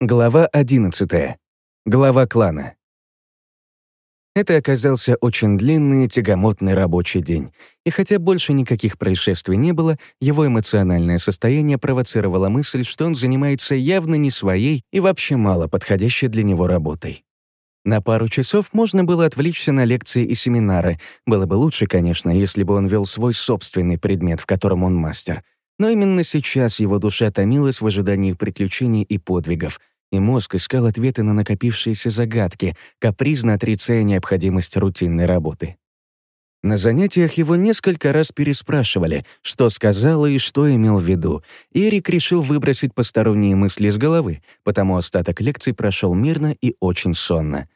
Глава 11. Глава клана. Это оказался очень длинный и тягомотный рабочий день. И хотя больше никаких происшествий не было, его эмоциональное состояние провоцировало мысль, что он занимается явно не своей и вообще мало подходящей для него работой. На пару часов можно было отвлечься на лекции и семинары. Было бы лучше, конечно, если бы он вел свой собственный предмет, в котором он мастер — но именно сейчас его душа томилась в ожидании приключений и подвигов, и мозг искал ответы на накопившиеся загадки, капризно отрицая необходимость рутинной работы. На занятиях его несколько раз переспрашивали, что сказал и что имел в виду, Эрик решил выбросить посторонние мысли из головы, потому остаток лекций прошел мирно и очень сонно.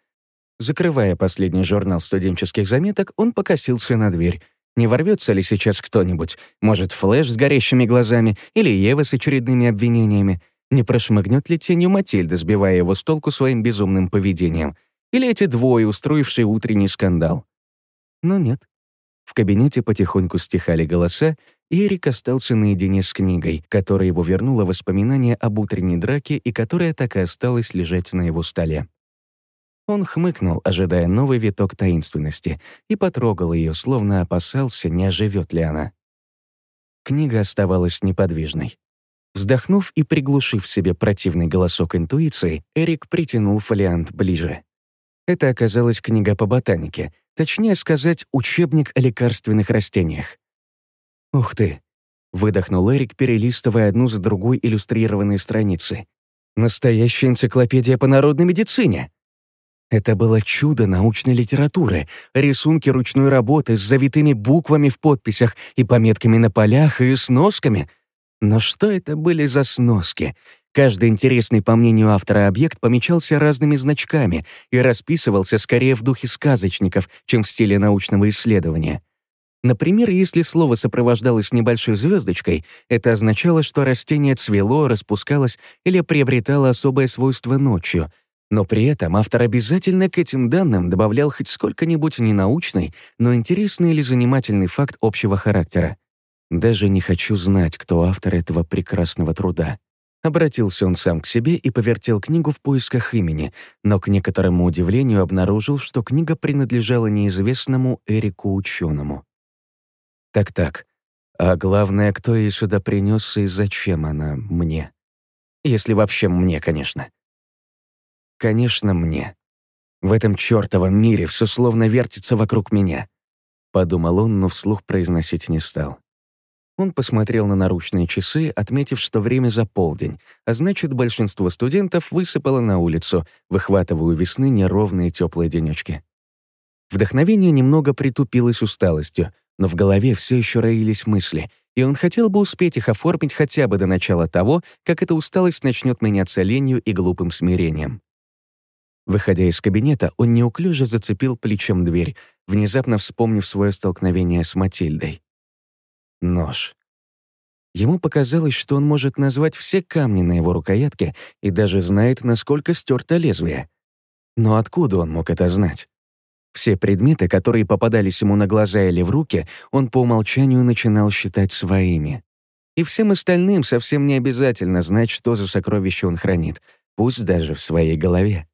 Закрывая последний журнал студенческих заметок, он покосился на дверь, не ворвется ли сейчас кто-нибудь? Может, Флэш с горящими глазами или Ева с очередными обвинениями? Не прошмыгнет ли тенью Матильда, сбивая его с толку своим безумным поведением? Или эти двое, устроившие утренний скандал? Но нет. В кабинете потихоньку стихали голоса, и Эрик остался наедине с книгой, которая его вернула воспоминания об утренней драке и которая так и осталась лежать на его столе. Он хмыкнул, ожидая новый виток таинственности, и потрогал ее, словно опасался, не оживет ли она. Книга оставалась неподвижной. Вздохнув и приглушив себе противный голосок интуиции, Эрик притянул фолиант ближе. Это оказалась книга по ботанике, точнее сказать, учебник о лекарственных растениях. «Ух ты!» — выдохнул Эрик, перелистывая одну за другой иллюстрированные страницы. «Настоящая энциклопедия по народной медицине!» Это было чудо научной литературы, рисунки ручной работы с завитыми буквами в подписях и пометками на полях и сносками. Но что это были за сноски? Каждый интересный, по мнению автора, объект помечался разными значками и расписывался скорее в духе сказочников, чем в стиле научного исследования. Например, если слово сопровождалось небольшой звездочкой, это означало, что растение цвело, распускалось или приобретало особое свойство ночью — но при этом автор обязательно к этим данным добавлял хоть сколько-нибудь ненаучный, но интересный или занимательный факт общего характера. Даже не хочу знать, кто автор этого прекрасного труда. Обратился он сам к себе и повертел книгу в поисках имени, но к некоторому удивлению обнаружил, что книга принадлежала неизвестному Эрику ученому. Так-так, а главное, кто ее сюда принес и зачем она мне? Если вообще мне, конечно. Конечно, мне. В этом чёртовом мире все словно вертится вокруг меня. Подумал он, но вслух произносить не стал. Он посмотрел на наручные часы, отметив, что время за полдень, а значит, большинство студентов высыпало на улицу, выхватывая у весны неровные теплые денечки. Вдохновение немного притупилось усталостью, но в голове все еще роились мысли, и он хотел бы успеть их оформить хотя бы до начала того, как эта усталость начнет меняться ленью и глупым смирением. Выходя из кабинета, он неуклюже зацепил плечом дверь, внезапно вспомнив свое столкновение с Матильдой. Нож. Ему показалось, что он может назвать все камни на его рукоятке и даже знает, насколько стерто лезвие. Но откуда он мог это знать? Все предметы, которые попадались ему на глаза или в руки, он по умолчанию начинал считать своими. И всем остальным совсем не обязательно знать, что за сокровище он хранит, пусть даже в своей голове.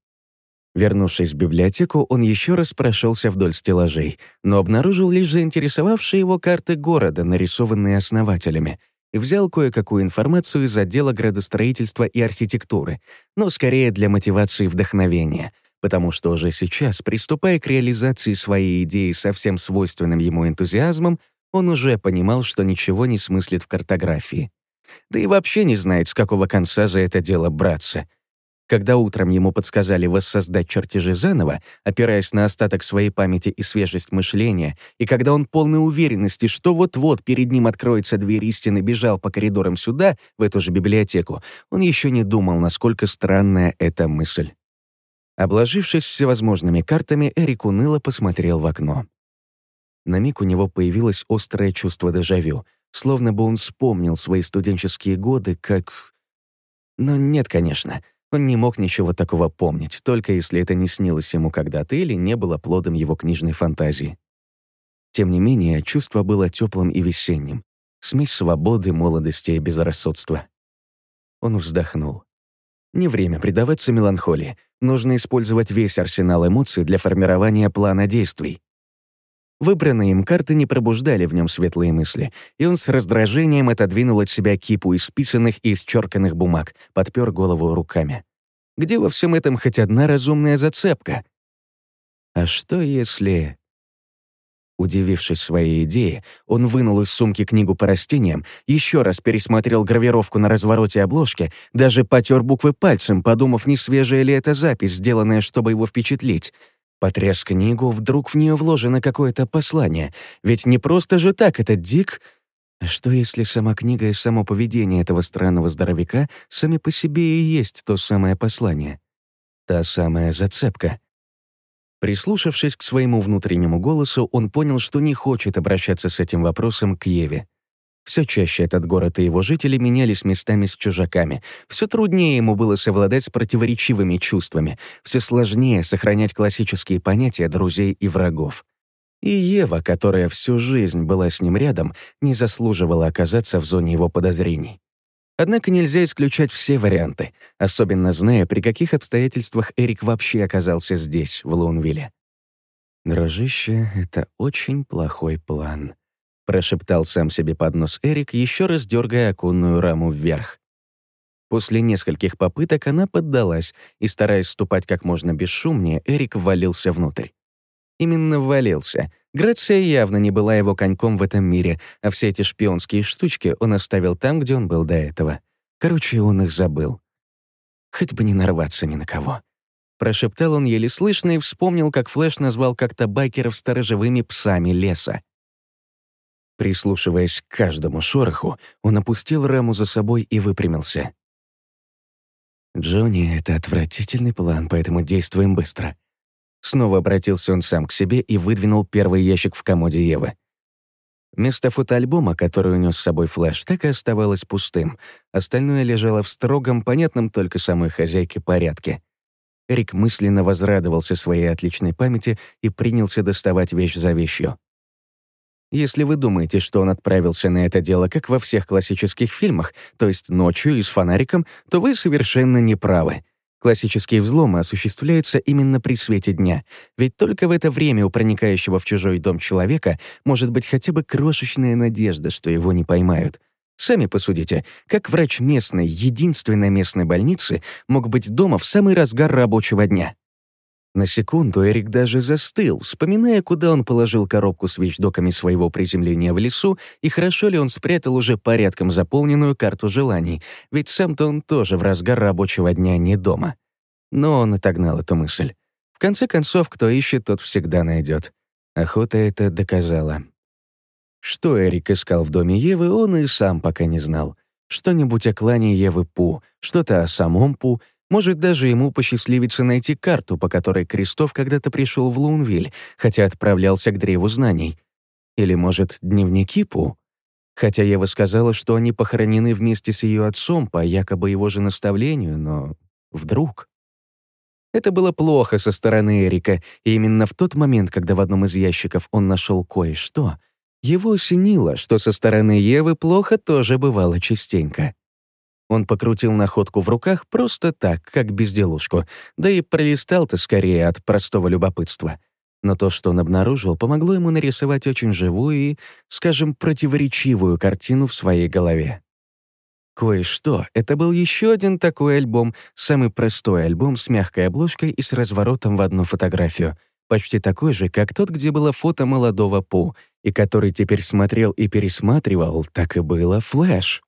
Вернувшись в библиотеку, он еще раз прошелся вдоль стеллажей, но обнаружил лишь заинтересовавшие его карты города, нарисованные основателями, и взял кое-какую информацию из отдела градостроительства и архитектуры, но скорее для мотивации и вдохновения, потому что уже сейчас, приступая к реализации своей идеи со всем свойственным ему энтузиазмом, он уже понимал, что ничего не смыслит в картографии. Да и вообще не знает, с какого конца за это дело браться — когда утром ему подсказали воссоздать чертежи заново, опираясь на остаток своей памяти и свежесть мышления, и когда он полной уверенности, что вот-вот перед ним откроется дверь истины, бежал по коридорам сюда, в эту же библиотеку, он еще не думал, насколько странная эта мысль. Обложившись всевозможными картами, Эрик уныло посмотрел в окно. На миг у него появилось острое чувство дежавю, словно бы он вспомнил свои студенческие годы как... Но нет, конечно. Он не мог ничего такого помнить, только если это не снилось ему когда-то или не было плодом его книжной фантазии. Тем не менее, чувство было теплым и весенним. Смесь свободы, молодости и безрассудства. Он вздохнул. Не время предаваться меланхолии. Нужно использовать весь арсенал эмоций для формирования плана действий. Выбранные им карты не пробуждали в нем светлые мысли, и он с раздражением отодвинул от себя кипу исписанных и исчерканных бумаг, подпер голову руками. Где во всем этом хоть одна разумная зацепка? А что если... Удивившись своей идее, он вынул из сумки книгу по растениям, еще раз пересмотрел гравировку на развороте обложки, даже потер буквы пальцем, подумав, не свежая ли это запись, сделанная, чтобы его впечатлить. Потряс книгу, вдруг в нее вложено какое-то послание. Ведь не просто же так этот Дик... А что если сама книга и само поведение этого странного здоровяка сами по себе и есть то самое послание? Та самая зацепка — Прислушавшись к своему внутреннему голосу, он понял, что не хочет обращаться с этим вопросом к Еве. Все чаще этот город и его жители менялись местами с чужаками. Все труднее ему было совладать с противоречивыми чувствами. Все сложнее сохранять классические понятия друзей и врагов. И Ева, которая всю жизнь была с ним рядом, не заслуживала оказаться в зоне его подозрений. Однако нельзя исключать все варианты, особенно зная, при каких обстоятельствах Эрик вообще оказался здесь, в Лунвилле. «Дружище, это очень плохой план», — прошептал сам себе под нос Эрик, еще раз дергая оконную раму вверх. После нескольких попыток она поддалась, и, стараясь ступать как можно бесшумнее, Эрик ввалился внутрь. Именно ввалился, Грация явно не была его коньком в этом мире, а все эти шпионские штучки он оставил там, где он был до этого. Короче, он их забыл. Хоть бы не нарваться ни на кого. Прошептал он еле слышно и вспомнил, как Флэш назвал как-то байкеров сторожевыми псами леса. Прислушиваясь к каждому шороху, он опустил раму за собой и выпрямился. «Джонни, это отвратительный план, поэтому действуем быстро», Снова обратился он сам к себе и выдвинул первый ящик в комоде Евы. Место фотоальбома, который унес с собой флеш, так и оставалось пустым. Остальное лежало в строгом, понятном только самой хозяйке порядке. Эрик мысленно возрадовался своей отличной памяти и принялся доставать вещь за вещью. Если вы думаете, что он отправился на это дело, как во всех классических фильмах, то есть ночью и с фонариком, то вы совершенно неправы. Классические взломы осуществляются именно при свете дня, ведь только в это время у проникающего в чужой дом человека может быть хотя бы крошечная надежда, что его не поймают. Сами посудите, как врач местной, единственной местной больницы мог быть дома в самый разгар рабочего дня? На секунду Эрик даже застыл, вспоминая, куда он положил коробку с вещдоками своего приземления в лесу и хорошо ли он спрятал уже порядком заполненную карту желаний, ведь сам-то он тоже в разгар рабочего дня не дома. Но он отогнал эту мысль. В конце концов, кто ищет, тот всегда найдет. Охота это доказала. Что Эрик искал в доме Евы, он и сам пока не знал. Что-нибудь о клане Евы Пу, что-то о самом Пу — может, даже ему посчастливится найти карту, по которой Крестов когда-то пришел в Лунвиль, хотя отправлялся к Древу Знаний. Или, может, дневники Пу? Хотя Ева сказала, что они похоронены вместе с ее отцом по якобы его же наставлению, но вдруг... Это было плохо со стороны Эрика, и именно в тот момент, когда в одном из ящиков он нашел кое-что, его осенило, что со стороны Евы плохо тоже бывало частенько. Он покрутил находку в руках просто так, как безделушку, да и пролистал-то скорее от простого любопытства. Но то, что он обнаружил, помогло ему нарисовать очень живую и, скажем, противоречивую картину в своей голове. Кое-что — это был еще один такой альбом, самый простой альбом с мягкой обложкой и с разворотом в одну фотографию, почти такой же, как тот, где было фото молодого Пу, и который теперь смотрел и пересматривал, такой была флэш.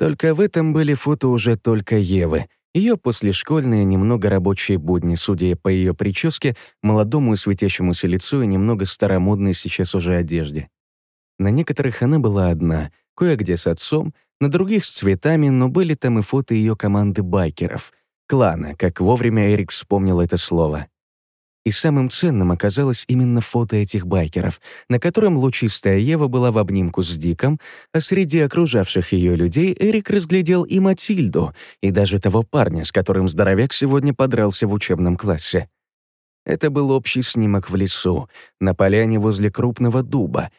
Только в этом были фото уже только Евы. Ее послешкольные, немного рабочие будни, судя по ее прическе, молодому и светящемуся лицу и немного старомодной сейчас уже одежде. На некоторых она была одна, кое-где с отцом, на других с цветами, но были там и фото ее команды байкеров. Клана, как вовремя Эрик вспомнил это слово. И самым ценным оказалось именно фото этих байкеров, на котором лучистая Ева была в обнимку с Диком, а среди окружавших ее людей Эрик разглядел и Матильду, и даже того парня, с которым здоровяк сегодня подрался в учебном классе. Это был общий снимок в лесу, на поляне возле крупного дуба.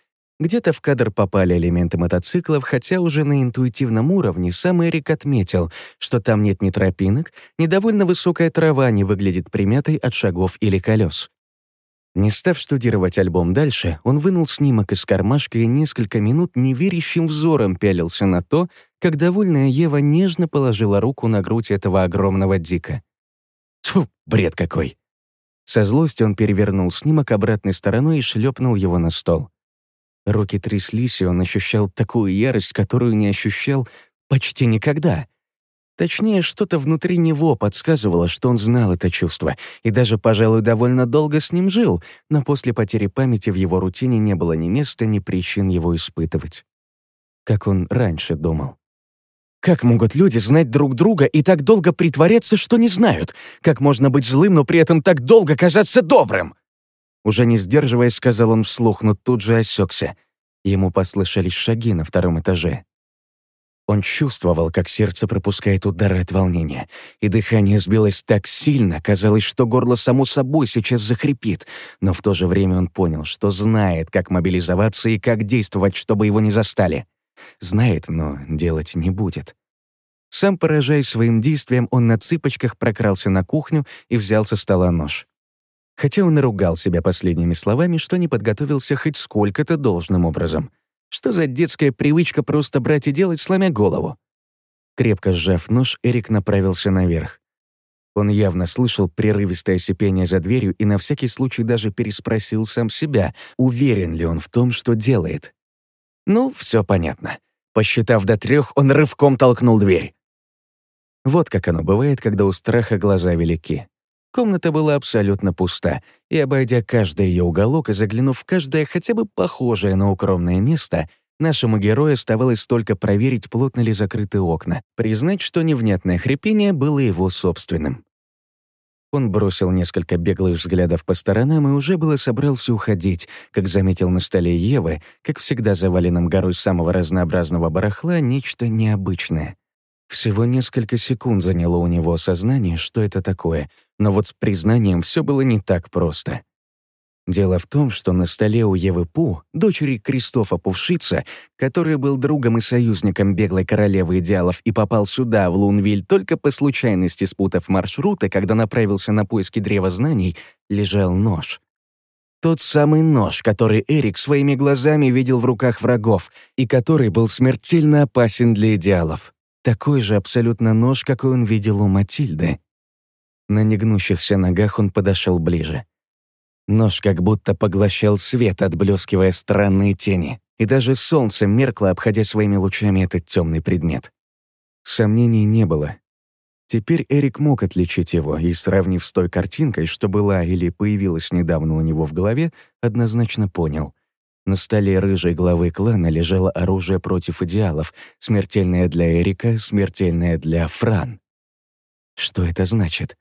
Где-то в кадр попали элементы мотоциклов, хотя уже на интуитивном уровне сам Эрик отметил, что там нет ни тропинок, ни довольно высокая трава не выглядит примятой от шагов или колес. Не став штудировать альбом дальше, он вынул снимок из кармашка и несколько минут неверящим взором пялился на то, как довольная Ева нежно положила руку на грудь этого огромного дика. Тьфу, бред какой! Со злостью он перевернул снимок обратной стороной и шлепнул его на стол. Руки тряслись, и он ощущал такую ярость, которую не ощущал почти никогда. Точнее, что-то внутри него подсказывало, что он знал это чувство, и даже, пожалуй, довольно долго с ним жил, но после потери памяти в его рутине не было ни места, ни причин его испытывать. Как он раньше думал. Как могут люди знать друг друга и так долго притворяться, что не знают? Как можно быть злым, но при этом так долго казаться добрым? Уже не сдерживаясь, сказал он вслух, но тут же осекся. Ему послышались шаги на втором этаже. Он чувствовал, как сердце пропускает удары от волнения, и дыхание сбилось так сильно, казалось, что горло само собой сейчас захрипит, но в то же время он понял, что знает, как мобилизоваться и как действовать, чтобы его не застали. Знает, но делать не будет. Сам поражаясь своим действием, он на цыпочках прокрался на кухню и взял со стола нож. Хотя он и ругал себя последними словами, что не подготовился хоть сколько-то должным образом — что за детская привычка просто брать и делать, сломя голову? Крепко сжав нож, Эрик направился наверх. Он явно слышал прерывистое сипение за дверью и на всякий случай даже переспросил сам себя, уверен ли он в том, что делает. Ну, все понятно. Посчитав до трех, он рывком толкнул дверь. Вот как оно бывает, когда у страха глаза велики. Комната была абсолютно пуста, и, обойдя каждый ее уголок и заглянув в каждое хотя бы похожее на укромное место, нашему герою оставалось только проверить, плотно ли закрыты окна, признать, что невнятное хрипение было его собственным. Он бросил несколько беглых взглядов по сторонам и уже было собрался уходить, как заметил на столе Евы, как всегда заваленном горой самого разнообразного барахла, нечто необычное. Всего несколько секунд заняло у него осознание, что это такое, но вот с признанием все было не так просто. Дело в том, что на столе у Евы Пу, дочери Кристофа Пувшица, который был другом и союзником беглой королевы идеалов и попал сюда, в Лунвиль, только по случайности спутав маршруты, когда направился на поиски Древа Знаний, лежал нож. Тот самый нож, который Эрик своими глазами видел в руках врагов и который был смертельно опасен для идеалов. Такой же абсолютно нож, какой он видел у Матильды. На негнущихся ногах он подошел ближе. Нож как будто поглощал свет, отблескивая странные тени, и даже солнце меркло, обходя своими лучами этот темный предмет. Сомнений не было. Теперь Эрик мог отличить его, и, сравнив с той картинкой, что была или появилась недавно у него в голове, однозначно понял. На столе рыжей главы клана лежало оружие против идеалов, смертельное для Эрика, смертельное для Фран. Что это значит?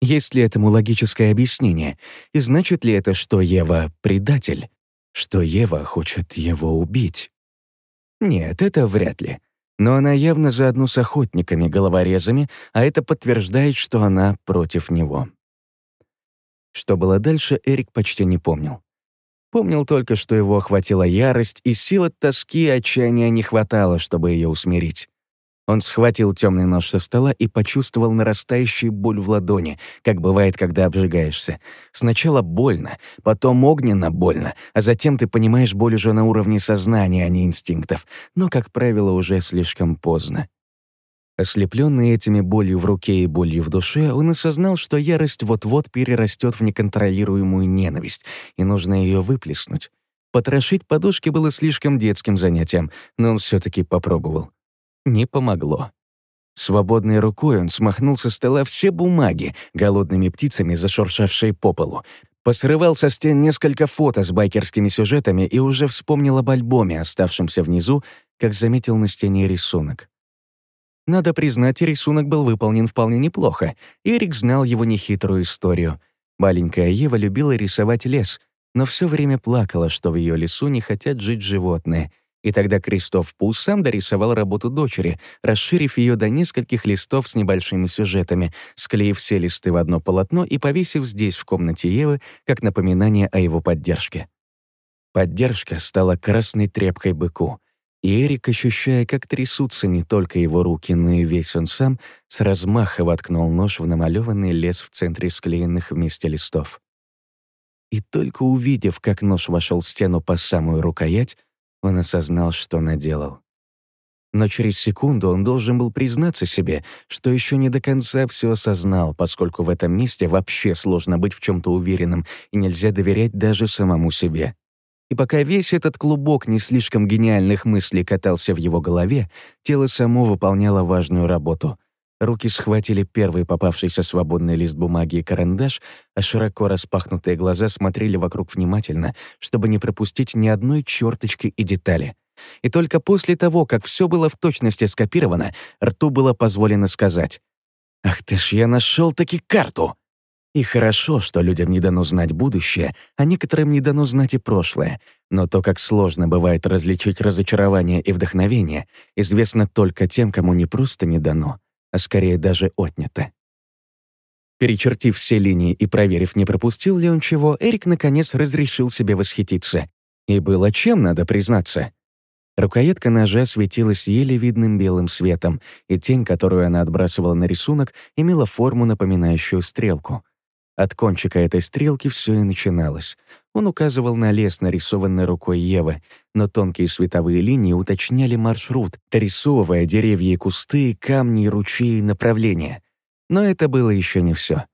Есть ли этому логическое объяснение? И значит ли это, что Ева — предатель? Что Ева хочет его убить? Нет, это вряд ли. Но она явно заодно с охотниками, головорезами, а это подтверждает, что она против него. Что было дальше, Эрик почти не помнил. Помнил только, что его охватила ярость, и сил от тоски и отчаяния не хватало, чтобы ее усмирить. Он схватил темный нож со стола и почувствовал нарастающую боль в ладони, как бывает, когда обжигаешься. Сначала больно, потом огненно больно, а затем ты понимаешь боль уже на уровне сознания, а не инстинктов, но, как правило, уже слишком поздно. Ослепленный этими болью в руке и болью в душе, он осознал, что ярость вот-вот перерастет в неконтролируемую ненависть, и нужно ее выплеснуть. Потрошить подушки было слишком детским занятием, но он все-таки попробовал. Не помогло. Свободной рукой он смахнул со стола все бумаги, голодными птицами зашуршавшие по полу, посрывал со стен несколько фото с байкерскими сюжетами и уже вспомнил об альбоме, оставшемся внизу, как заметил на стене рисунок. Надо признать, рисунок был выполнен вполне неплохо. Эрик знал его нехитрую историю. Маленькая Ева любила рисовать лес, но все время плакала, что в ее лесу не хотят жить животные. И тогда Кристоф Пу сам дорисовал работу дочери, расширив ее до нескольких листов с небольшими сюжетами, склеив все листы в одно полотно и повесив здесь, в комнате Евы, как напоминание о его поддержке. Поддержка стала красной тряпкой быку, и Эрик, ощущая, как трясутся не только его руки, но и весь он сам, с размаха воткнул нож в намалеванный лес в центре склеенных вместе листов. И только увидев, как нож вошел в стену по самую рукоять, он осознал, что наделал. Но через секунду он должен был признаться себе, что еще не до конца все осознал, поскольку в этом месте вообще сложно быть в чем-то уверенным и нельзя доверять даже самому себе. И пока весь этот клубок не слишком гениальных мыслей катался в его голове, тело само выполняло важную работу. Руки схватили первый попавшийся свободный лист бумаги и карандаш, а широко распахнутые глаза смотрели вокруг внимательно, чтобы не пропустить ни одной черточки и детали. И только после того, как все было в точности скопировано, рту было позволено сказать «Ах ты ж, я нашел таки карту!» И хорошо, что людям не дано знать будущее, а некоторым не дано знать и прошлое, но то, как сложно бывает различить разочарование и вдохновение, известно только тем, кому не просто не дано, а скорее даже отнято. Перечертив все линии и проверив, не пропустил ли он чего, Эрик наконец разрешил себе восхититься. И было чем, надо признаться. Рукоятка ножа светилась еле видным белым светом, и тень, которую она отбрасывала на рисунок, имела форму, напоминающую стрелку. От кончика этой стрелки все и начиналось. Он указывал на лес, нарисованный рукой Евы, но тонкие световые линии уточняли маршрут, дорисовывая деревья и кусты, камни, ручьи и направления. Но это было еще не все.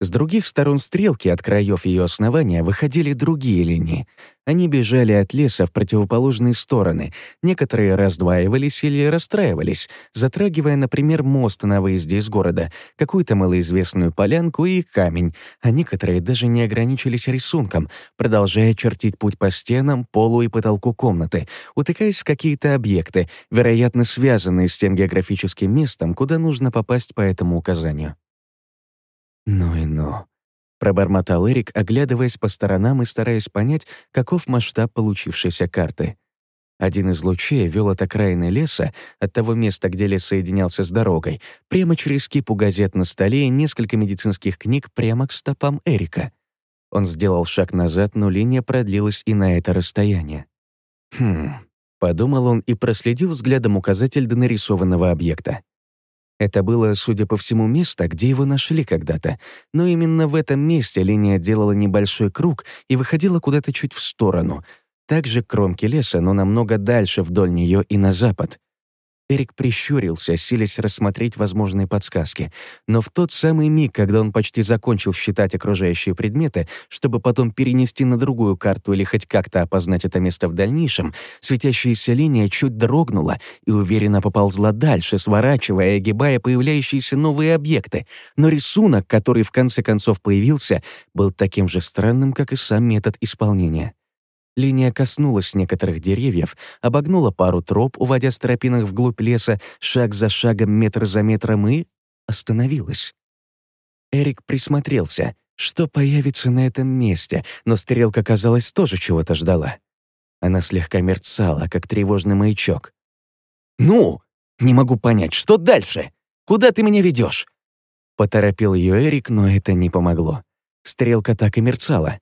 С других сторон стрелки от краев ее основания выходили другие линии. Они бежали от леса в противоположные стороны, некоторые раздваивались или расстраивались, затрагивая, например, мост на выезде из города, какую-то малоизвестную полянку и камень, а некоторые даже не ограничились рисунком, продолжая чертить путь по стенам, полу и потолку комнаты, утыкаясь в какие-то объекты, вероятно, связанные с тем географическим местом, куда нужно попасть по этому указанию. «Ну и ну», — пробормотал Эрик, оглядываясь по сторонам и стараясь понять, каков масштаб получившейся карты. Один из лучей вел от окраины леса, от того места, где лес соединялся с дорогой, прямо через кипу газет на столе и несколько медицинских книг прямо к стопам Эрика. Он сделал шаг назад, но линия продлилась и на это расстояние. «Хм...» — подумал он и проследил взглядом указатель до нарисованного объекта. Это было, судя по всему, место, где его нашли когда-то, но именно в этом месте линия делала небольшой круг и выходила куда-то чуть в сторону, также к кромке леса, но намного дальше вдоль нее и на запад. Эрик прищурился, силясь рассмотреть возможные подсказки. Но в тот самый миг, когда он почти закончил считать окружающие предметы, чтобы потом перенести на другую карту или хоть как-то опознать это место в дальнейшем, светящаяся линия чуть дрогнула и уверенно поползла дальше, сворачивая и огибая появляющиеся новые объекты. Но рисунок, который в конце концов появился, был таким же странным, как и сам метод исполнения. Линия коснулась некоторых деревьев, обогнула пару троп, уводя с тропинок вглубь леса, шаг за шагом, метр за метром, и остановилась. Эрик присмотрелся, что появится на этом месте, но стрелка, казалось, тоже чего-то ждала. Она слегка мерцала, как тревожный маячок. «Ну, не могу понять, что дальше? Куда ты меня ведешь? Поторопил ее Эрик, но это не помогло. Стрелка так и мерцала.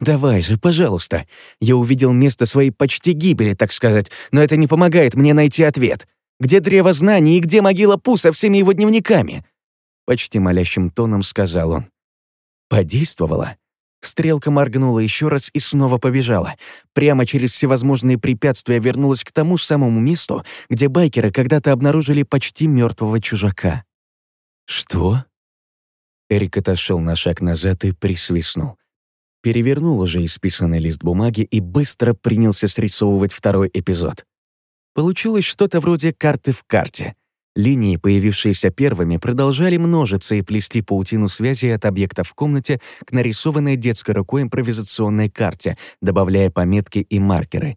«Давай же, пожалуйста. Я увидел место своей почти гибели, так сказать, но это не помогает мне найти ответ. Где древо знаний и где могила Пу со всеми его дневниками?» Почти молящим тоном сказал он. Подействовала. Стрелка моргнула еще раз и снова побежала. Прямо через всевозможные препятствия вернулась к тому самому месту, где байкеры когда-то обнаружили почти мертвого чужака. «Что?» Эрик отошел на шаг назад и присвистнул перевернул уже исписанный лист бумаги и быстро принялся срисовывать второй эпизод. Получилось что-то вроде карты в карте. Линии, появившиеся первыми, продолжали множиться и плести паутину связи от объекта в комнате к нарисованной детской рукой импровизационной карте, добавляя пометки и маркеры.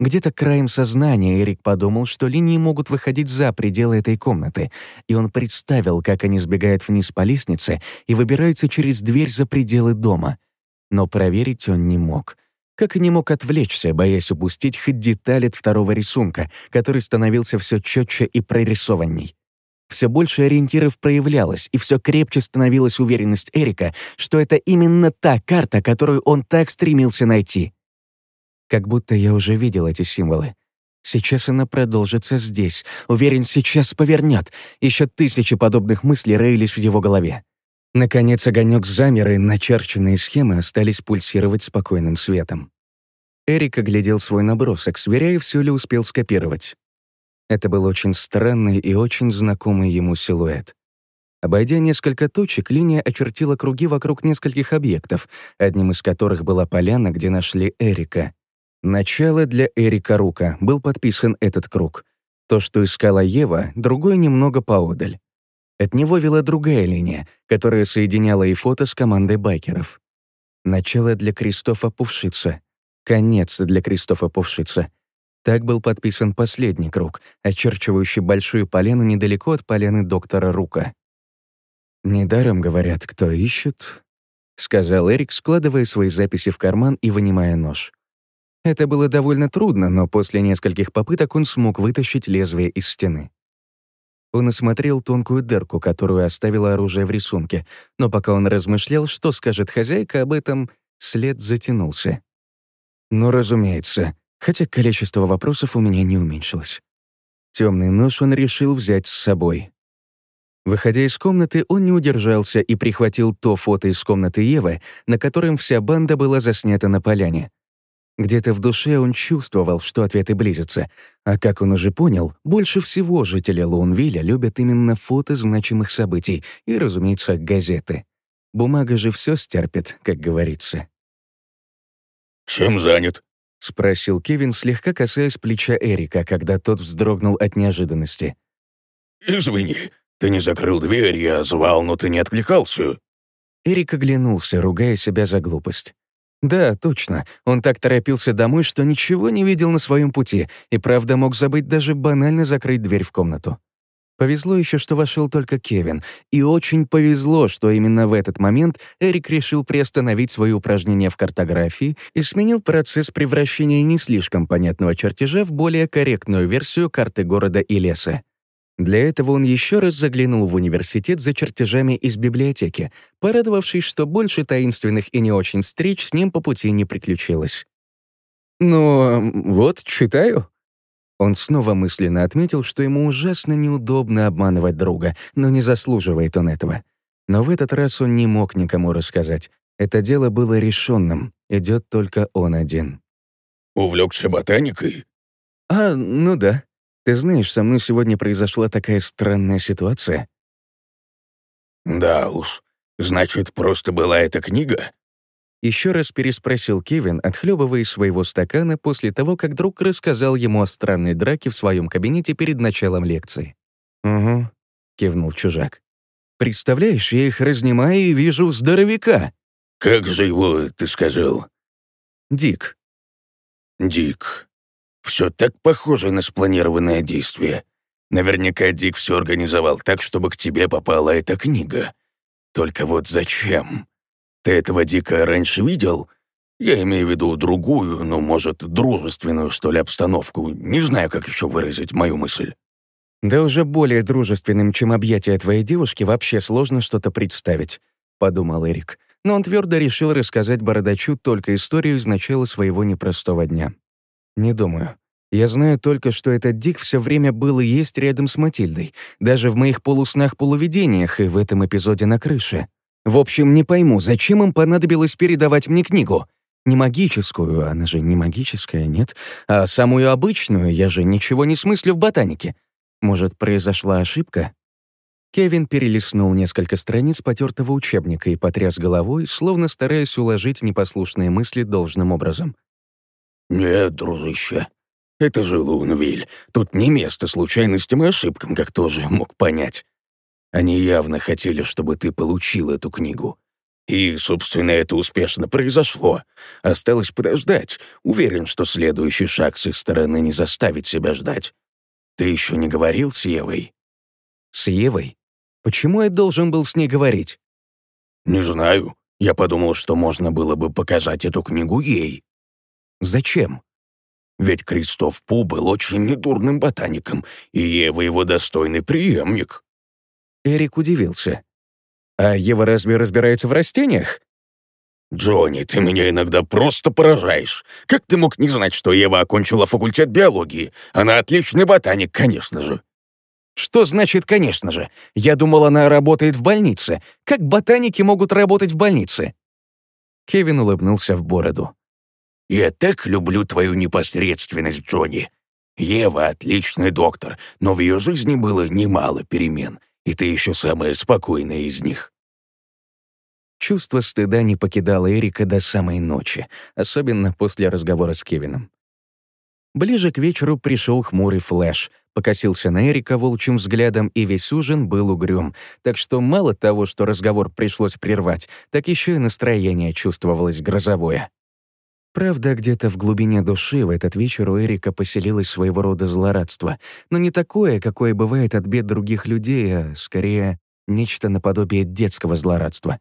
Где-то краем сознания Эрик подумал, что линии могут выходить за пределы этой комнаты, и он представил, как они сбегают вниз по лестнице и выбираются через дверь за пределы дома — но проверить он не мог. Как и не мог отвлечься, боясь упустить хоть деталь от второго рисунка, который становился все четче и прорисованней. Все больше ориентиров проявлялось, и все крепче становилась уверенность Эрика, что это именно та карта, которую он так стремился найти. Как будто я уже видел эти символы. Сейчас она продолжится здесь. Уверен, сейчас повернет. Еще тысячи подобных мыслей роились в его голове. Наконец огонек замер, и начерченные схемы остались пульсировать спокойным светом. Эрик оглядел свой набросок, сверяя, все ли успел скопировать. Это был очень странный и очень знакомый ему силуэт. Обойдя несколько точек, линия очертила круги вокруг нескольких объектов, одним из которых была поляна, где нашли Эрика. Начало для Эрика Рука был подписан этот круг. То, что искала Ева, другой немного поодаль. От него вела другая линия, которая соединяла и фото с командой байкеров. Начало для Кристофа Пувшица. Конец для Кристофа Пувшица. Так был подписан последний круг, очерчивающий большую полену недалеко от поляны доктора Рука. «Недаром говорят, кто ищет», — сказал Эрик, складывая свои записи в карман и вынимая нож. Это было довольно трудно, но после нескольких попыток он смог вытащить лезвие из стены. Он осмотрел тонкую дырку, которую оставило оружие в рисунке, но пока он размышлял, что скажет хозяйка об этом, след затянулся. Ну, разумеется, хотя количество вопросов у меня не уменьшилось. Темный нож он решил взять с собой. Выходя из комнаты, он не удержался и прихватил то фото из комнаты Евы, на котором вся банда была заснята на поляне. Где-то в душе он чувствовал, что ответы близятся, а как он уже понял, больше всего жители Лоунвилля любят именно фото значимых событий и, разумеется, газеты. Бумага же все стерпит, как говорится. «Чем занят?» — спросил Кевин, слегка касаясь плеча Эрика, когда тот вздрогнул от неожиданности. «Извини, ты не закрыл дверь, я звал, но ты не откликался». Эрик оглянулся, ругая себя за глупость. Да, точно. Он так торопился домой, что ничего не видел на своем пути, и правда мог забыть даже банально закрыть дверь в комнату. Повезло еще, что вошел только Кевин, и очень повезло, что именно в этот момент Эрик решил приостановить свои упражнения в картографии и сменил процесс превращения не слишком понятного чертежа в более корректную версию карты города и леса. Для этого он еще раз заглянул в университет за чертежами из библиотеки, порадовавшись, что больше таинственных и не очень встреч с ним по пути не приключилось. «Ну, вот, читаю». Он снова мысленно отметил, что ему ужасно неудобно обманывать друга, но не заслуживает он этого. Но в этот раз он не мог никому рассказать. Это дело было решенным, идет только он один. «Увлекся ботаникой?» «А, ну да», ты знаешь, со мной сегодня произошла такая странная ситуация». «Да уж. Значит, просто была эта книга?» Еще раз переспросил Кевин, отхлебывая из своего стакана после того, как друг рассказал ему о странной драке в своем кабинете перед началом лекции. «Угу», — кивнул чужак. «Представляешь, я их разнимаю и вижу здоровяка». «Как же его, ты сказал?» «Дик». «Дик. Все так похоже на спланированное действие. Наверняка Дик все организовал так, чтобы к тебе попала эта книга. Только вот зачем? Ты этого Дика раньше видел? Я имею в виду другую, ну, может, дружественную, что ли, обстановку. Не знаю, как еще выразить мою мысль. Да уже более дружественным, чем объятия твоей девушки, вообще сложно что-то представить, подумал Эрик. Но он твердо решил рассказать Бородачу только историю из начала своего непростого дня. Не думаю. Я знаю только, что этот Дик все время был и есть рядом с Матильдой, даже в моих полуснах-полувидениях и в этом эпизоде на крыше. В общем, не пойму, зачем им понадобилось передавать мне книгу? Не магическую, она же не магическая, нет, а самую обычную, я же ничего не смыслю в ботанике. Может, произошла ошибка? Кевин перелистнул несколько страниц потертого учебника и потряс головой, словно стараясь уложить непослушные мысли должным образом. «Нет, дружище, это же Лунвиль. Тут не место случайностям и ошибкам, как тоже мог понять. Они явно хотели, чтобы ты получил эту книгу. И, собственно, это успешно произошло. Осталось подождать. Уверен, что следующий шаг с их стороны не заставит себя ждать. Ты еще не говорил с Евой?» «С Евой? Почему я должен был с ней говорить?» «Не знаю. Я подумал, что можно было бы показать эту книгу ей». Зачем? Ведь Кристоф Пу был очень недурным ботаником, и Ева его достойный преемник. Эрик удивился. «А Ева разве разбирается в растениях?» «Джонни, ты меня иногда просто поражаешь. Как ты мог не знать, что Ева окончила факультет биологии? Она отличный ботаник, конечно же». «Что значит «конечно же»? Я думал, она работает в больнице. Как ботаники могут работать в больнице?» Кевин улыбнулся в бороду. «Я так люблю твою непосредственность, Джонни. Ева — отличный доктор, но в ее жизни было немало перемен, и ты еще самая спокойная из них». Чувство стыда не покидало Эрика до самой ночи, особенно после разговора с Кевином. Ближе к вечеру пришел хмурый Флэш, покосился на Эрика волчьим взглядом, и весь ужин был угрюм, так что мало того, что разговор пришлось прервать, так еще и настроение чувствовалось грозовое. Правда, где-то в глубине души в этот вечер у Эрика поселилось своего рода злорадство, но не такое, какое бывает от бед других людей, а скорее нечто наподобие детского злорадства.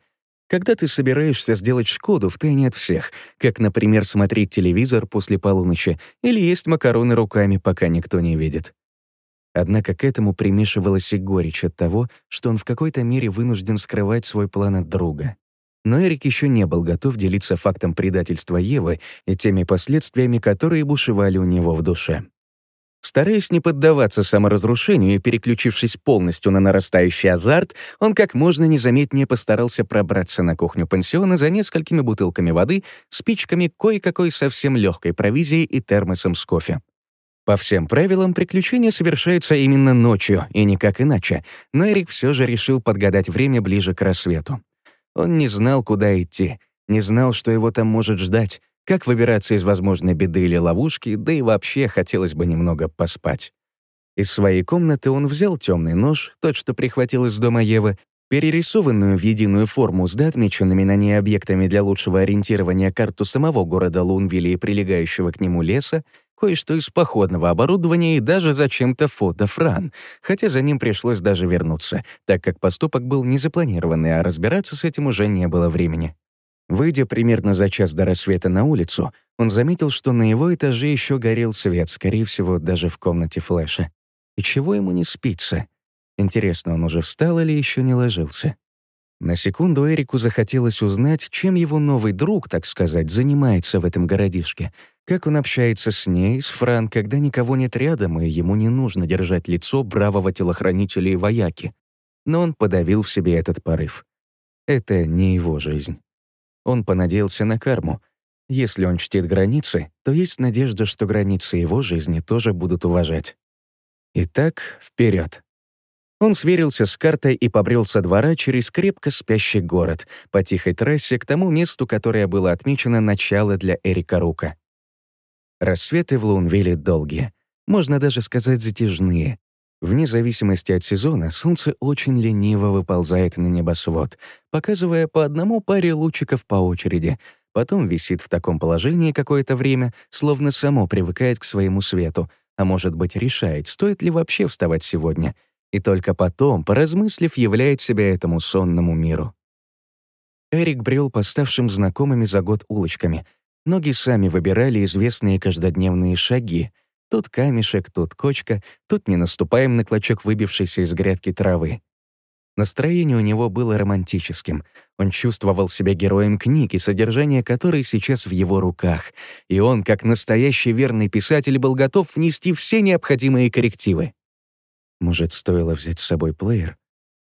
Когда ты собираешься сделать Шкоду в тайне от всех, как, например, смотреть телевизор после полуночи или есть макароны руками, пока никто не видит. Однако к этому примешивалась и горечь от того, что он в какой-то мере вынужден скрывать свой план от друга. Но Эрик еще не был готов делиться фактом предательства Евы и теми последствиями, которые бушевали у него в душе. Стараясь не поддаваться саморазрушению и переключившись полностью на нарастающий азарт, он как можно незаметнее постарался пробраться на кухню пансиона за несколькими бутылками воды, спичками, кое-какой совсем легкой провизией и термосом с кофе. По всем правилам, приключение совершается именно ночью, и никак иначе, но Эрик все же решил подгадать время ближе к рассвету. Он не знал, куда идти, не знал, что его там может ждать, как выбираться из возможной беды или ловушки, да и вообще хотелось бы немного поспать. Из своей комнаты он взял темный нож, тот, что прихватил из дома Евы, перерисованную в единую форму с отмеченными на ней объектами для лучшего ориентирования карту самого города Лунвилли и прилегающего к нему леса, кое-что из походного оборудования и даже зачем-то фото Фран, хотя за ним пришлось даже вернуться, так как поступок был не запланированный, а разбираться с этим уже не было времени. Выйдя примерно за час до рассвета на улицу, он заметил, что на его этаже еще горел свет, скорее всего, даже в комнате Флэша. И чего ему не спится? Интересно, он уже встал или еще не ложился? На секунду Эрику захотелось узнать, чем его новый друг, так сказать, занимается в этом городишке. Как он общается с ней, с Фран, когда никого нет рядом, и ему не нужно держать лицо бравого телохранителя и вояки. Но он подавил в себе этот порыв. Это не его жизнь. Он понадеялся на карму. Если он чтит границы, то есть надежда, что границы его жизни тоже будут уважать. Итак, вперед. Он сверился с картой и побрел со двора через крепко спящий город по тихой трассе к тому месту, которое было отмечено начало для Эрика Рука. Рассветы в Лунвилле долгие, можно даже сказать затяжные. Вне зависимости от сезона солнце очень лениво выползает на небосвод, показывая по одному паре лучиков по очереди, потом висит в таком положении какое-то время, словно само привыкает к своему свету, а может быть решает, стоит ли вообще вставать сегодня — и только потом, поразмыслив, являет себя этому сонному миру. Эрик брел по ставшим знакомыми за год улочками. Ноги сами выбирали известные каждодневные шаги. Тут камешек, тут кочка, тут не наступаем на клочок выбившейся из грядки травы. Настроение у него было романтическим. Он чувствовал себя героем книги, содержание которой сейчас в его руках. И он, как настоящий верный писатель, был готов внести все необходимые коррективы. Может, стоило взять с собой плеер?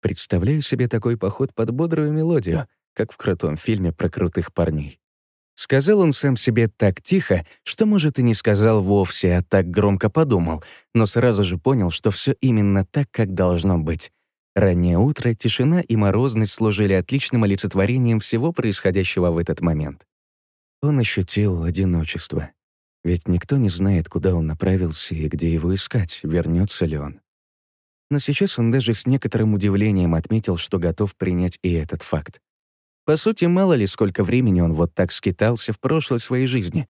Представляю себе такой поход под бодрую мелодию, как в крутом фильме про крутых парней. Сказал он сам себе так тихо, что, может, и не сказал вовсе, а так громко подумал, но сразу же понял, что все именно так, как должно быть. Раннее утро, тишина и морозность служили отличным олицетворением всего происходящего в этот момент. Он ощутил одиночество. Ведь никто не знает, куда он направился и где его искать, вернется ли он. Но сейчас он даже с некоторым удивлением отметил, что готов принять и этот факт. По сути, мало ли сколько времени он вот так скитался в прошлой своей жизни.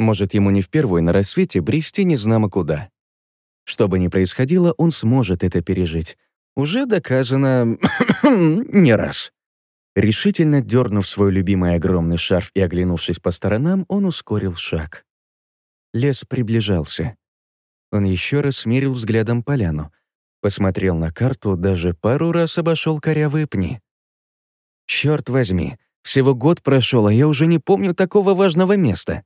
Может, ему не впервые на рассвете брести незнамо куда. Что бы ни происходило, он сможет это пережить. Уже доказано не раз. Решительно дернув свой любимый огромный шарф и оглянувшись по сторонам, он ускорил шаг. Лес приближался. Он еще раз смерил взглядом поляну. Посмотрел на карту, даже пару раз обошел корявые пни. Черт возьми, Всего год прошел, а я уже не помню такого важного места».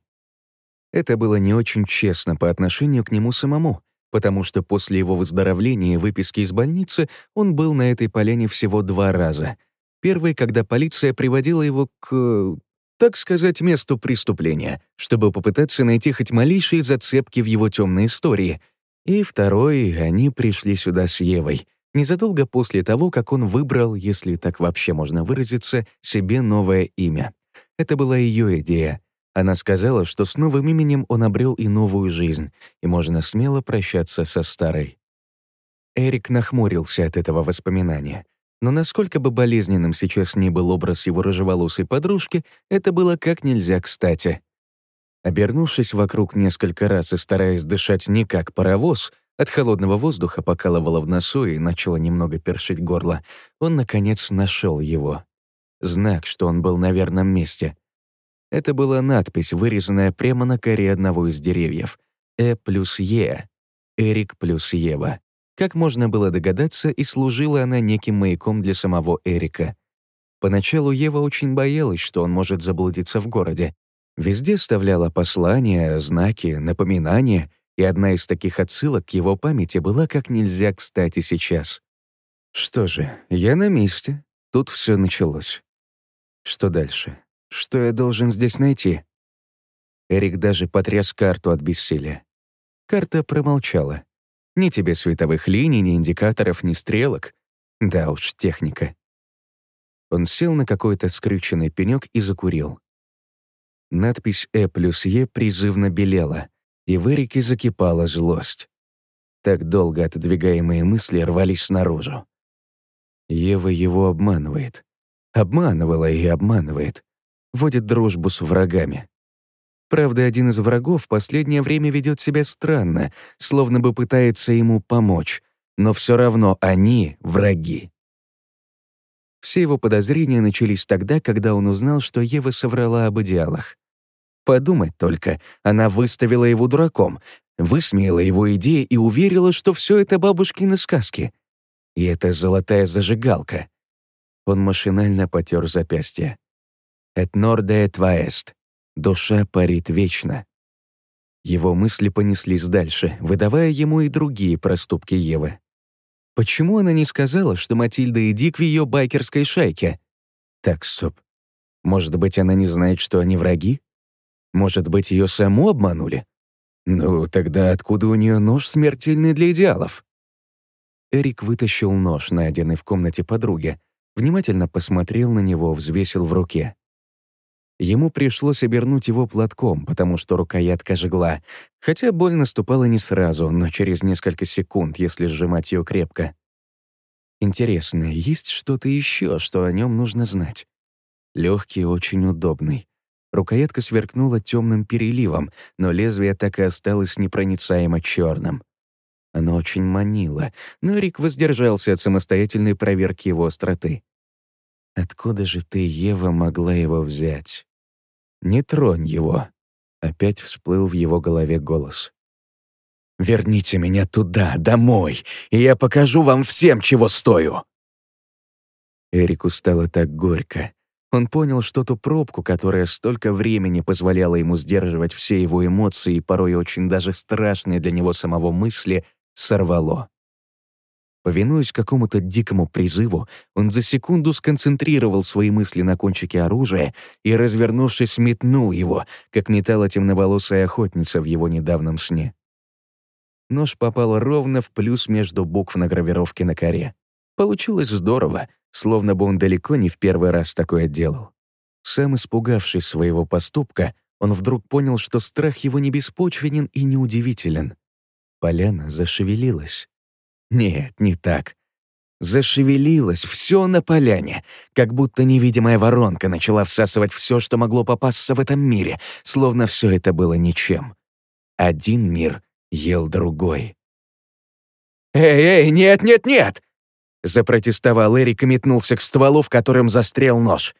Это было не очень честно по отношению к нему самому, потому что после его выздоровления и выписки из больницы он был на этой поляне всего два раза. Первый, когда полиция приводила его к, так сказать, месту преступления, чтобы попытаться найти хоть малейшие зацепки в его темной истории. И второй, они пришли сюда с Евой, незадолго после того, как он выбрал, если так вообще можно выразиться, себе новое имя. Это была ее идея. Она сказала, что с новым именем он обрел и новую жизнь, и можно смело прощаться со старой. Эрик нахмурился от этого воспоминания. Но насколько бы болезненным сейчас ни был образ его рыжеволосой подружки, это было как нельзя кстати. Обернувшись вокруг несколько раз и стараясь дышать не как паровоз, от холодного воздуха покалывало в носу и начало немного першить горло, он, наконец, нашел его. Знак, что он был на верном месте. Это была надпись, вырезанная прямо на коре одного из деревьев. «Э плюс Е». «Эрик плюс Ева». Как можно было догадаться, и служила она неким маяком для самого Эрика. Поначалу Ева очень боялась, что он может заблудиться в городе. Везде вставляла послания, знаки, напоминания, и одна из таких отсылок к его памяти была как нельзя кстати сейчас. Что же, я на месте. Тут все началось. Что дальше? Что я должен здесь найти? Эрик даже потряс карту от бессилия. Карта промолчала. Ни тебе световых линий, ни индикаторов, ни стрелок. Да уж, техника. Он сел на какой-то скрюченный пенёк и закурил. Надпись «Э плюс Е» призывно белела, и в Эрике закипала злость. Так долго отодвигаемые мысли рвались наружу. Ева его обманывает. Обманывала и обманывает. Водит дружбу с врагами. Правда, один из врагов в последнее время ведет себя странно, словно бы пытается ему помочь, но все равно они — враги. Все его подозрения начались тогда, когда он узнал, что Ева соврала об идеалах. Подумать только, она выставила его дураком, высмеяла его идеи и уверила, что все это бабушкины сказки. И это золотая зажигалка. Он машинально потер запястье. «Et norde et vaest» Душа парит вечно. Его мысли понеслись дальше, выдавая ему и другие проступки Евы. Почему она не сказала, что Матильда и Дик в ее байкерской шайке? Так, стоп. Может быть, она не знает, что они враги? Может быть, ее саму обманули? Ну, тогда откуда у нее нож смертельный для идеалов? Эрик вытащил нож, найденный в комнате подруги, внимательно посмотрел на него, взвесил в руке. Ему пришлось обернуть его платком, потому что рукоятка жгла, хотя боль наступала не сразу, но через несколько секунд, если сжимать ее крепко. Интересно, есть что-то еще, что о нем нужно знать? Легкий, очень удобный. Рукоятка сверкнула темным переливом, но лезвие так и осталось непроницаемо черным. Оно очень манило, но Рик воздержался от самостоятельной проверки его остроты. Откуда же ты, Ева, могла его взять? Не тронь его. Опять всплыл в его голове голос. «Верните меня туда, домой, и я покажу вам всем, чего стою!» Эрику стало так горько. Он понял, что ту пробку, которая столько времени позволяла ему сдерживать все его эмоции и порой очень даже страшные для него самого мысли, сорвало. Повинуясь какому-то дикому призыву, он за секунду сконцентрировал свои мысли на кончике оружия и, развернувшись, метнул его, как метала темноволосая охотница в его недавнем сне. Нож попал ровно в плюс между букв на гравировке на коре. Получилось здорово, словно бы он далеко не в первый раз такое делал. Сам испугавшись своего поступка, он вдруг понял, что страх его не беспочвенен и неудивителен. Поляна зашевелилась. Нет, не так. Зашевелилось все на поляне, как будто невидимая воронка начала всасывать все, что могло попасться в этом мире, словно все это было ничем. Один мир ел другой. «Эй, эй, нет, нет, нет!» Запротестовал Эрик и метнулся к стволу, в котором застрял нож.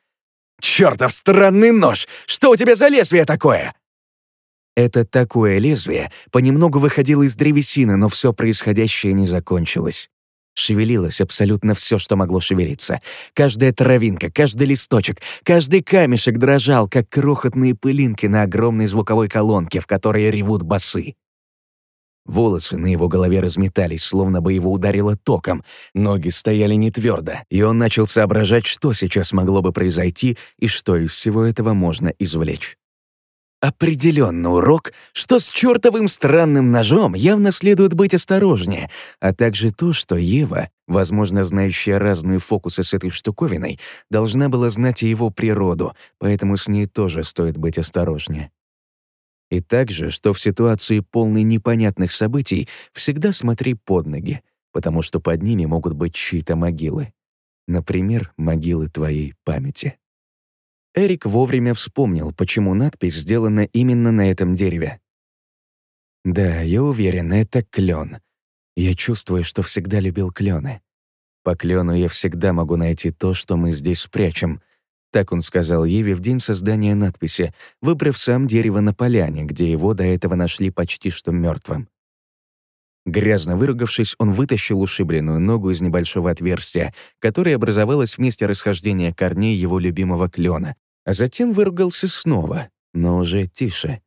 «Чёртов странный нож! Что у тебя за лезвие такое?» Это такое лезвие понемногу выходило из древесины, но все происходящее не закончилось. Шевелилось абсолютно все, что могло шевелиться. Каждая травинка, каждый листочек, каждый камешек дрожал, как крохотные пылинки на огромной звуковой колонке, в которой ревут басы. Волосы на его голове разметались, словно бы его ударило током. Ноги стояли не твердо, и он начал соображать, что сейчас могло бы произойти и что из всего этого можно извлечь. Определенно урок, что с чертовым странным ножом явно следует быть осторожнее, а также то, что Ева, возможно, знающая разные фокусы с этой штуковиной, должна была знать и его природу, поэтому с ней тоже стоит быть осторожнее. И также, что в ситуации полной непонятных событий всегда смотри под ноги, потому что под ними могут быть чьи-то могилы. Например, могилы твоей памяти. Эрик вовремя вспомнил, почему надпись сделана именно на этом дереве. Да, я уверен, это клен. Я чувствую, что всегда любил клены. По клену я всегда могу найти то, что мы здесь спрячем. Так он сказал Еве в день создания надписи, выбрав сам дерево на поляне, где его до этого нашли почти что мертвым. Грязно выругавшись, он вытащил ушибленную ногу из небольшого отверстия, которое образовалось в месте расхождения корней его любимого клена, а затем выругался снова, но уже тише.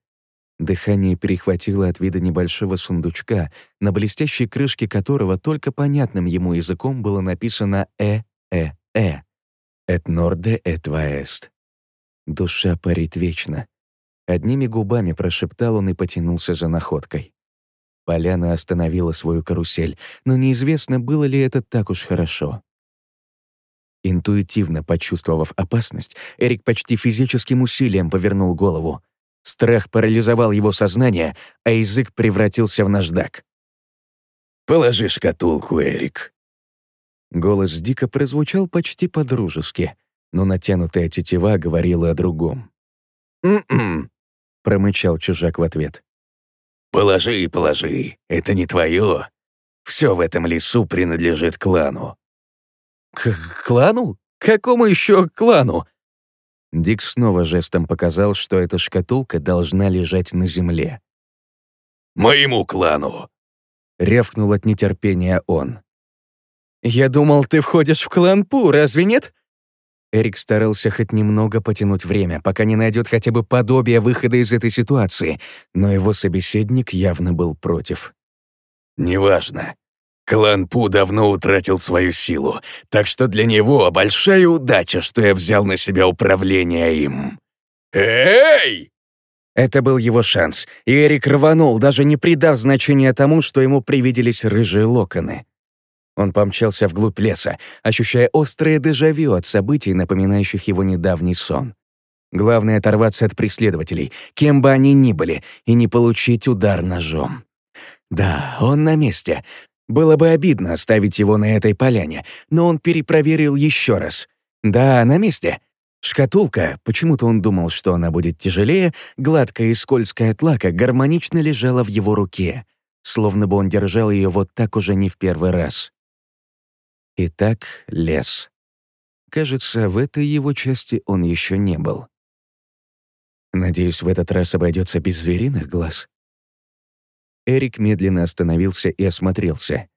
Дыхание перехватило от вида небольшого сундучка, на блестящей крышке которого только понятным ему языком было написано «Э-э-э». «Et norde et vaest». Душа парит вечно. Одними губами прошептал он и потянулся за находкой. Поляна остановила свою карусель, но неизвестно, было ли это так уж хорошо. Интуитивно почувствовав опасность, Эрик почти физическим усилием повернул голову. Страх парализовал его сознание, а язык превратился в наждак. «Положи шкатулку, Эрик». Голос Дика прозвучал почти по-дружески, но натянутая тетива говорила о другом. «М-м», — промычал чужак в ответ. «Положи, положи, это не твое. Все в этом лесу принадлежит клану. «К клану? Какому еще клану?» Дик снова жестом показал, что эта шкатулка должна лежать на земле. «Моему клану!» — рявкнул от нетерпения он. «Я думал, ты входишь в клан Пу, разве нет?» Эрик старался хоть немного потянуть время, пока не найдет хотя бы подобие выхода из этой ситуации, но его собеседник явно был против. «Неважно. Клан Пу давно утратил свою силу, так что для него большая удача, что я взял на себя управление им. Эй! Это был его шанс, и Эрик рванул, даже не придав значения тому, что ему привиделись рыжие локоны. Он помчался вглубь леса, ощущая острое дежавю от событий, напоминающих его недавний сон. Главное — оторваться от преследователей, кем бы они ни были, и не получить удар ножом. Да, он на месте, было бы обидно оставить его на этой поляне, но он перепроверил еще раз. Да, на месте. Шкатулка, почему-то он думал, что она будет тяжелее, гладкая и скользкая от лака, гармонично лежала в его руке, словно бы он держал ее вот так уже не в первый раз. Итак, лес. Кажется, в этой его части он еще не был. Надеюсь, в этот раз обойдется без звериных глаз. Эрик медленно остановился и осмотрелся.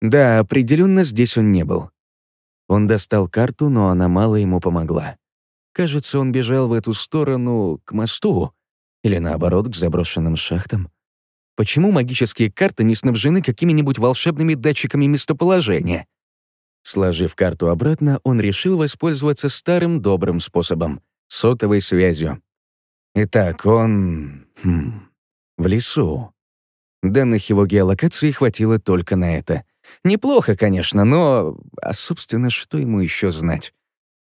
Да, определенно здесь он не был. Он достал карту, но она мало ему помогла. Кажется, он бежал в эту сторону, к мосту, или наоборот, к заброшенным шахтам. Почему магические карты не снабжены какими-нибудь волшебными датчиками местоположения? Сложив карту обратно, он решил воспользоваться старым добрым способом — сотовой связью. Итак, он... Хм, в лесу. Данных его геолокации хватило только на это. Неплохо, конечно, но... А, собственно, что ему еще знать?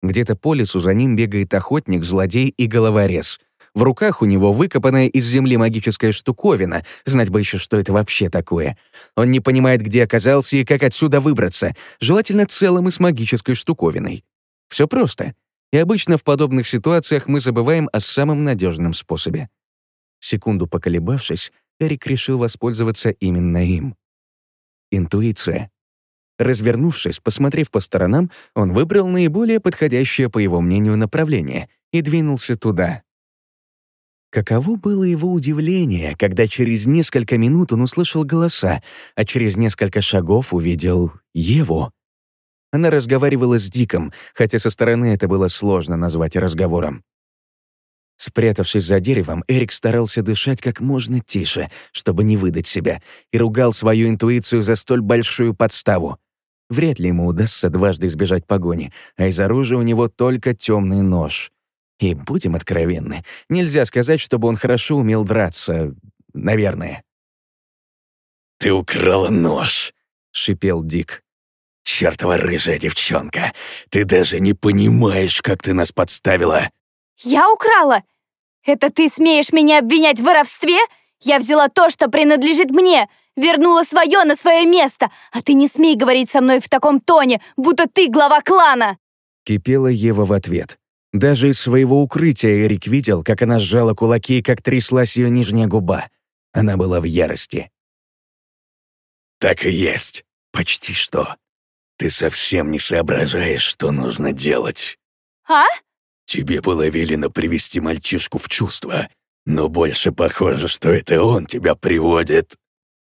Где-то по лесу за ним бегает охотник, злодей и головорез. В руках у него выкопанная из земли магическая штуковина. Знать бы еще, что это вообще такое. Он не понимает, где оказался и как отсюда выбраться. Желательно целым и с магической штуковиной. Все просто. И обычно в подобных ситуациях мы забываем о самом надежном способе. Секунду поколебавшись, Эрик решил воспользоваться именно им. Интуиция. Развернувшись, посмотрев по сторонам, он выбрал наиболее подходящее, по его мнению, направление и двинулся туда. Каково было его удивление, когда через несколько минут он услышал голоса, а через несколько шагов увидел Еву. Она разговаривала с Диком, хотя со стороны это было сложно назвать разговором. Спрятавшись за деревом, Эрик старался дышать как можно тише, чтобы не выдать себя, и ругал свою интуицию за столь большую подставу. Вряд ли ему удастся дважды избежать погони, а из оружия у него только темный нож. И будем откровенны, нельзя сказать, чтобы он хорошо умел драться. Наверное. «Ты украла нож!» — шипел Дик. «Чёртова рыжая девчонка! Ты даже не понимаешь, как ты нас подставила!» «Я украла? Это ты смеешь меня обвинять в воровстве? Я взяла то, что принадлежит мне, вернула свое на свое место, а ты не смей говорить со мной в таком тоне, будто ты глава клана!» Кипела Ева в ответ. Даже из своего укрытия Эрик видел, как она сжала кулаки и как тряслась ее нижняя губа. Она была в ярости. «Так и есть. Почти что. Ты совсем не соображаешь, что нужно делать». «А?» «Тебе было велено привести мальчишку в чувство, но больше похоже, что это он тебя приводит».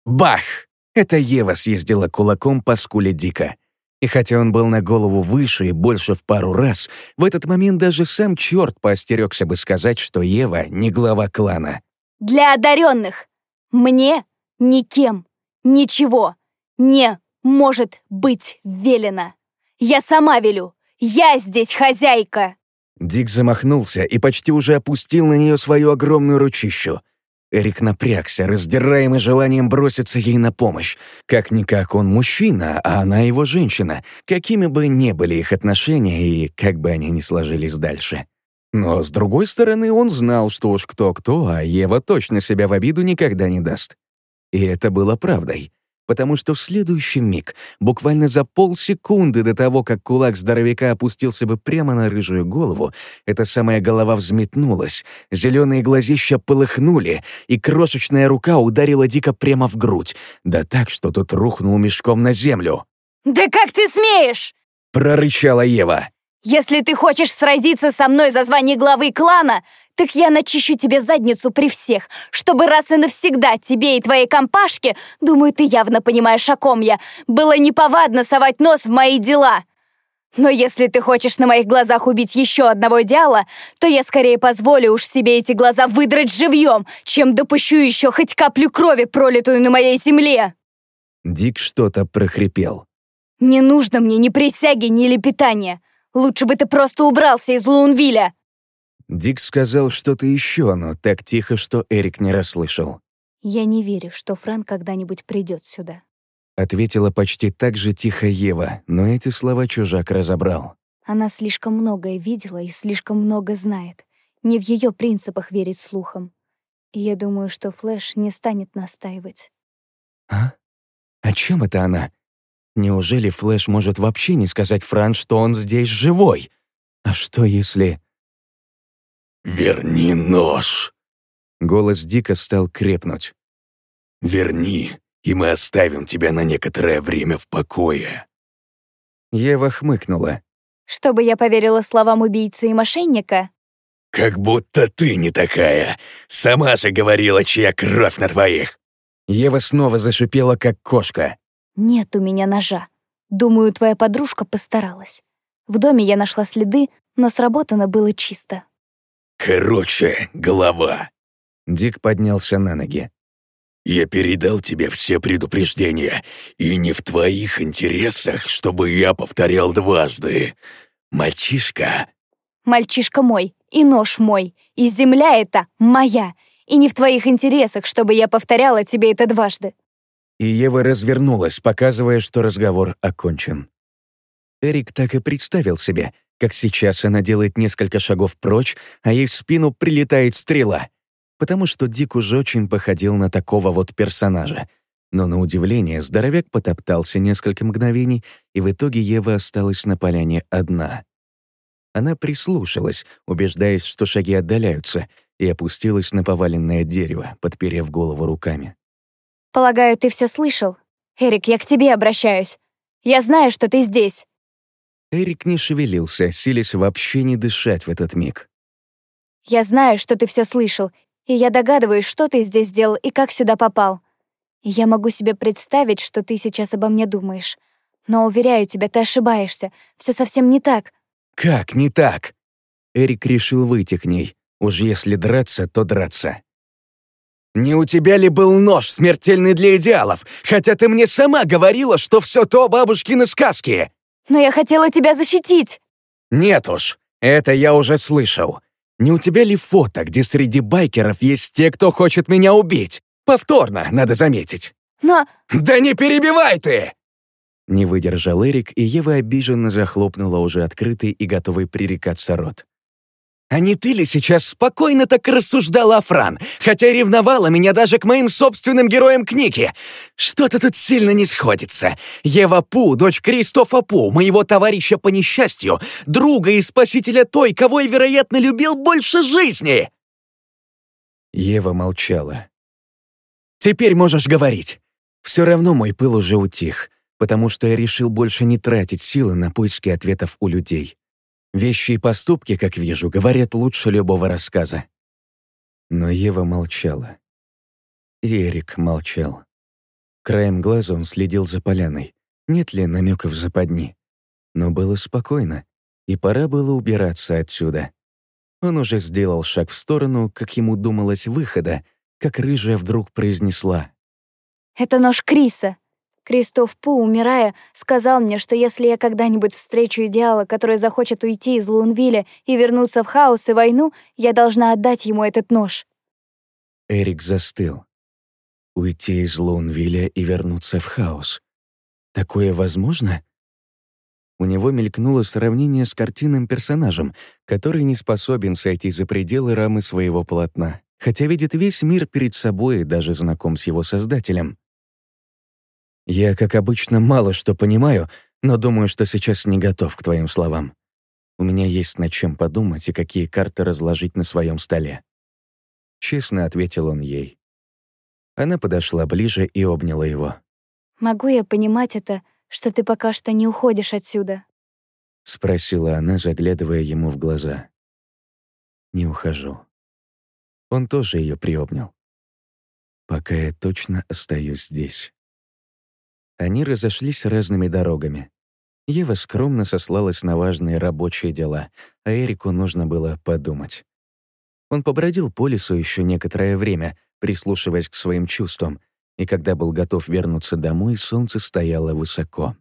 Бах! Это Ева съездила кулаком по скуле Дика. И хотя он был на голову выше и больше в пару раз, в этот момент даже сам черт поостерегся бы сказать, что Ева не глава клана. «Для одаренных! Мне никем, ничего не может быть велено! Я сама велю! Я здесь хозяйка!» Дик замахнулся и почти уже опустил на нее свою огромную ручищу. Эрик напрягся, раздираемый желанием броситься ей на помощь. Как-никак он мужчина, а она его женщина, какими бы ни были их отношения и как бы они ни сложились дальше. Но, с другой стороны, он знал, что уж кто-кто, а Ева точно себя в обиду никогда не даст. И это было правдой потому что в следующий миг, буквально за полсекунды до того, как кулак здоровяка опустился бы прямо на рыжую голову, эта самая голова взметнулась, зеленые глазища полыхнули, и крошечная рука ударила Дика прямо в грудь, да так, что тот рухнул мешком на землю. «Да как ты смеешь?» — прорычала Ева. «Если ты хочешь сразиться со мной за звание главы клана, так я начищу тебе задницу при всех, чтобы раз и навсегда тебе и твоей компашке, думаю, ты явно понимаешь, о ком я, было неповадно совать нос в мои дела. Но если ты хочешь на моих глазах убить еще одного идеала, то я скорее позволю уж себе эти глаза выдрать живьем, чем допущу еще хоть каплю крови, пролитую на моей земле!» Дик что-то прохрипел. «Не нужно мне ни присяги, ни лепетания. Лучше бы ты просто убрался из Лунвиля!» Дик сказал что-то еще, но так тихо, что Эрик не расслышал. «Я не верю, что Фран когда-нибудь придет сюда», — ответила почти так же тихо Ева, но эти слова чужак разобрал. «Она слишком многое видела и слишком много знает. Не в ее принципах верить слухам. И я думаю, что Флэш не станет настаивать». «А? О чем это она? Неужели Флэш может вообще не сказать Фран, что он здесь живой? А что если...» «Верни нож!» Голос Дика стал крепнуть. «Верни, и мы оставим тебя на некоторое время в покое». Ева хмыкнула. «Чтобы я поверила словам убийцы и мошенника?» «Как будто ты не такая. Сама же говорила, чья кровь на твоих». Ева снова зашипела, как кошка. «Нет у меня ножа. Думаю, твоя подружка постаралась. В доме я нашла следы, но сработано было чисто». «Короче, голова!» Дик поднялся на ноги. «Я передал тебе все предупреждения, и не в твоих интересах, чтобы я повторял дважды. Мальчишка...» «Мальчишка мой, и нож мой, и земля эта моя, и не в твоих интересах, чтобы я повторяла тебе это дважды». И Ева развернулась, показывая, что разговор окончен. Эрик так и представил себе — как сейчас она делает несколько шагов прочь, а ей в спину прилетает стрела. Потому что Дик уже очень походил на такого вот персонажа. Но на удивление здоровяк потоптался несколько мгновений, и в итоге Ева осталась на поляне одна. Она прислушалась, убеждаясь, что шаги отдаляются, и опустилась на поваленное дерево, подперев голову руками. «Полагаю, ты все слышал? Эрик, я к тебе обращаюсь. Я знаю, что ты здесь». Эрик не шевелился, силясь вообще не дышать в этот миг. «Я знаю, что ты все слышал, И я догадываюсь, что ты здесь делал и как сюда попал. И я могу себе представить, что ты сейчас обо мне думаешь. Но, уверяю тебя, ты ошибаешься. Все совсем не так. Как не так? Эрик решил выйти к ней. Уж если драться, то драться. «Не у тебя ли был нож, смертельный для идеалов? Хотя ты мне сама говорила, что все то бабушкины сказки!» «Но я хотела тебя защитить!» «Нет уж, это я уже слышал. Не у тебя ли фото, где среди байкеров есть те, кто хочет меня убить? Повторно, надо заметить». «Но...» «Да не перебивай ты!» Не выдержал Эрик, и Ева обиженно захлопнула уже открытый и готовый пререкаться рот. А не ты ли сейчас спокойно так рассуждала Фран, хотя ревновала меня даже к моим собственным героям книги? Что-то тут сильно не сходится. Ева Пу, дочь Кристофа Пу, моего товарища по несчастью, друга и спасителя той, кого я, вероятно, любил больше жизни!» Ева молчала. «Теперь можешь говорить. Все равно мой пыл уже утих, потому что я решил больше не тратить силы на поиски ответов у людей. Вещи и поступки, как вижу, говорят лучше любого рассказа. Но Ева молчала. И Эрик молчал. Краем глаза он следил за поляной. Нет ли намеков западни? Но было спокойно, и пора было убираться отсюда. Он уже сделал шаг в сторону, как ему думалось, выхода, как рыжая вдруг произнесла. «Это нож Криса. Кристоф Пу, умирая, сказал мне, что если я когда-нибудь встречу идеала, который захочет уйти из Лунвилля и вернуться в хаос и войну, я должна отдать ему этот нож. Эрик застыл. Уйти из Лунвилля и вернуться в хаос. Такое возможно? У него мелькнуло сравнение с картинным персонажем, который не способен сойти за пределы рамы своего полотна, хотя видит весь мир перед собой и даже знаком с его создателем. Я, как обычно, мало что понимаю, но думаю, что сейчас не готов к твоим словам. У меня есть над чем подумать и какие карты разложить на своем столе. Честно ответил он ей. Она подошла ближе и обняла его. «Могу я понимать это, что ты пока что не уходишь отсюда?» Спросила она, заглядывая ему в глаза. «Не ухожу». Он тоже ее приобнял. «Пока я точно остаюсь здесь». Они разошлись разными дорогами. Ева скромно сослалась на важные рабочие дела, а Эрику нужно было подумать. Он побродил по лесу еще некоторое время, прислушиваясь к своим чувствам, и когда был готов вернуться домой, солнце стояло высоко.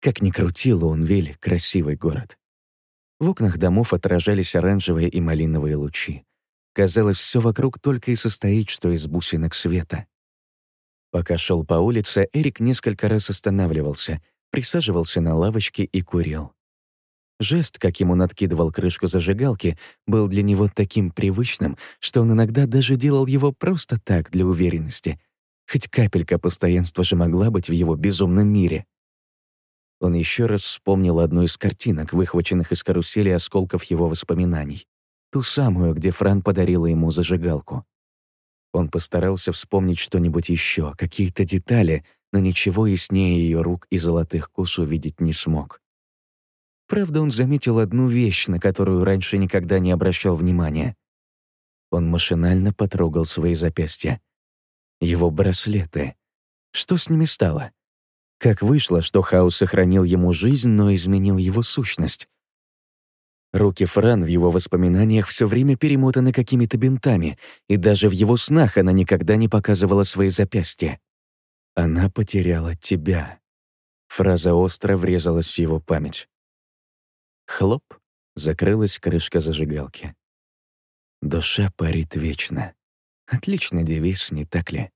Как ни крутило он Вель, красивый город. В окнах домов отражались оранжевые и малиновые лучи. Казалось, все вокруг только и состоит, что из бусинок света. Пока шел по улице, Эрик несколько раз останавливался, присаживался на лавочке и курил. Жест, как ему надкидывал крышку зажигалки, был для него таким привычным, что он иногда даже делал его просто так, для уверенности. Хоть капелька постоянства же могла быть в его безумном мире. Он еще раз вспомнил одну из картинок, выхваченных из карусели осколков его воспоминаний. Ту самую, где Фран подарила ему зажигалку. Он постарался вспомнить что-нибудь еще, какие-то детали, но ничего яснее ее рук и золотых кос увидеть не смог. Правда, он заметил одну вещь, на которую раньше никогда не обращал внимания. Он машинально потрогал свои запястья. Его браслеты. Что с ними стало? Как вышло, что хаос сохранил ему жизнь, но изменил его сущность? Руки Фран в его воспоминаниях все время перемотаны какими-то бинтами, и даже в его снах она никогда не показывала свои запястья. «Она потеряла тебя». Фраза остро врезалась в его память. Хлоп, закрылась крышка зажигалки. «Душа парит вечно». Отличный девиз, не так ли?